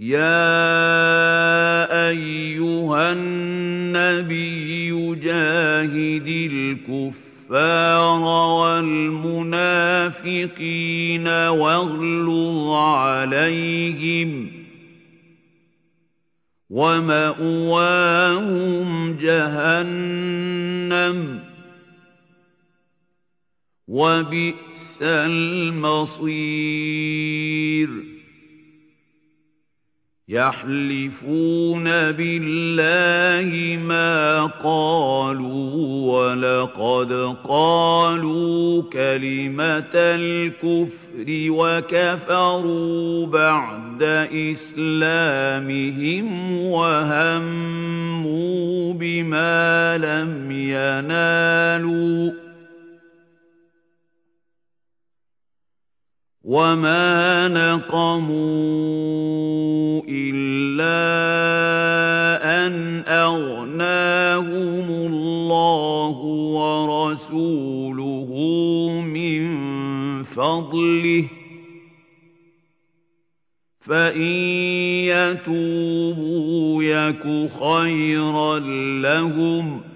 يَا أَيُّهَا النَّبِيُّ جَاهِدِ الْكُفَّارَ وَالْمُنَافِقِينَ وَاغْلُظْ عَلَيْهِمْ ۚ وَمَأْوَاهُمْ جَهَنَّمُ ۖ وَبِئْسَ الْمَصِيرُ يَحْلِفُونَ بِاللَّهِ مَا قَالُوا وَلَقَدْ قَالُوا كَلِمَةَ الْكُفْرِ وَكَفَرُوا بَعْدَ إِسْلَامِهِمْ وَهَمُّوا بِمَا لَمْ يَنَالُوا ۚ وَمَا نَقَمُوا إِلَّا أَنْ أَغْنَاهُمُ اللَّهُ وَرَسُولُهُ مِن فَضْلِهِ ۚ فَإِن يَتُوبُوا يَكُ خَيْرًا لَّهُمْ ۖ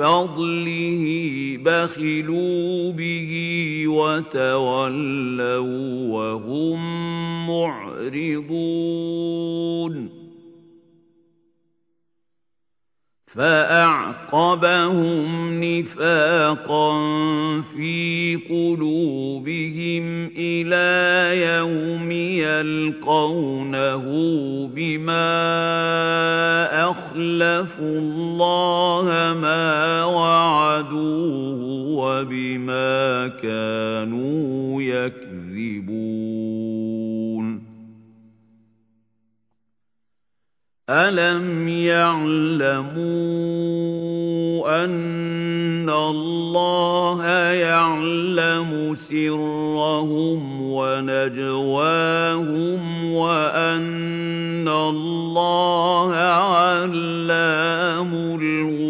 فَضْلِهِ بَخِلُوا بِهِ وَتَوَلَّوا وَّهُم مُّعْرِضُونَ. فَأَعْقَبَهُمْ نِفَاقًا فِي قُلُوبِهِمْ إِلَىٰ يَوْمِ يَلْقَوْنَهُ بِمَا أَخْلَفُوا اللَّهَ مَا وَعَدُوهُ وَبِمَا كَانُوا يَكْذِبُونَ أَلَمْ يَعْلَمُوا أَنَّ اللَّهَ يَعْلَمُ سِرَّهُمْ وَنَجْوَاهُمْ وَأَنَّ اللَّهَ عَلَّامُ الْغُيُوبِ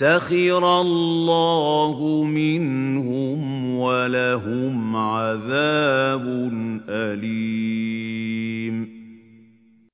سَخِرَ اللَّهُ مِنْهُمْ وَلَهُمْ عَذَابٌ أَلِيمٌ.